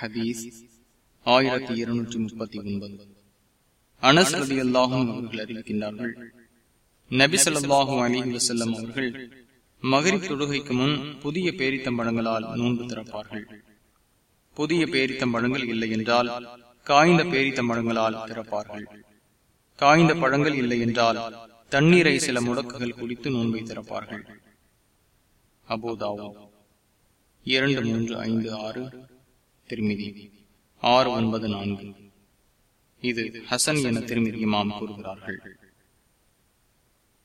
ஹதீஸ் ஆயிரத்தி இருநூற்றி முப்பத்தி ஒன்பது. அனஸ் ரதி அல்லாஹும் அவர்கள் அறிவிக்கின்றார்கள் நபி சொல்லாஹும் அலி வசல்லம் அவர்கள் மகரிப் தொழுகைக்கு முன் புதிய பேரித்தம்பழங்களால் நோன்பு திறப்பார்கள். புதிய பேரித்தம்பழங்கள் இல்லை என்றால் காய்ந்த பேரித்தம்பழங்களால் திறப்பார்கள். காய்ந்த பழங்கள் இல்லை என்றால் தண்ணீரை சில முடக்குகள் குடித்து நோன்பை திறப்பார்கள். அபோதாவோ இரண்டு மூன்று ஐந்து ஆறு. திருமிதி. ஆறு ஒன்பது நான்கு. இது ஹசன் என திருமிதி இமாம் கூறுகிறார்கள்.